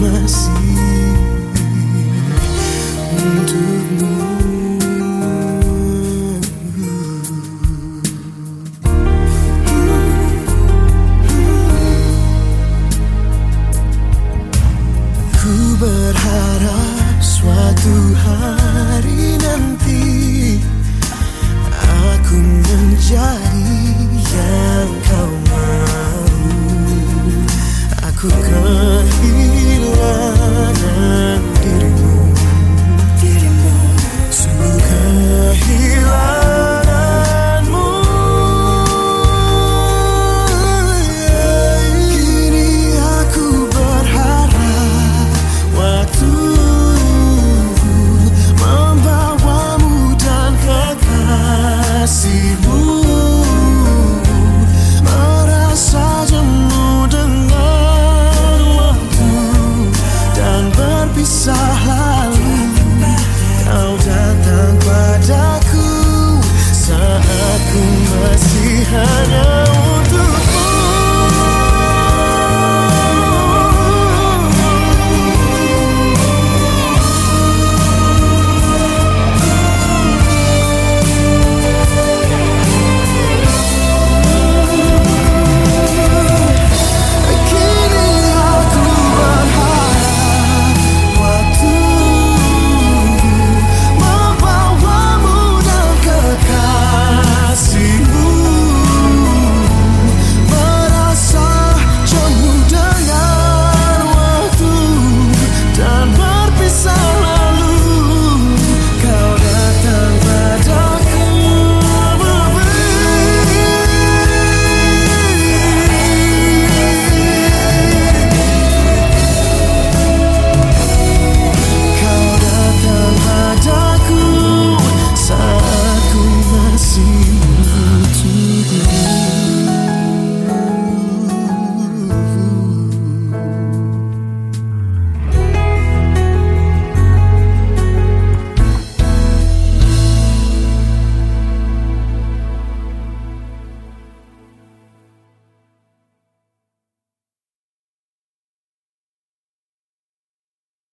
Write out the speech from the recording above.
masih untukmu. Ku berharap suatu hari nanti Aku menjadi kehilangan dirimu, dirimu. Sungguh kehilangan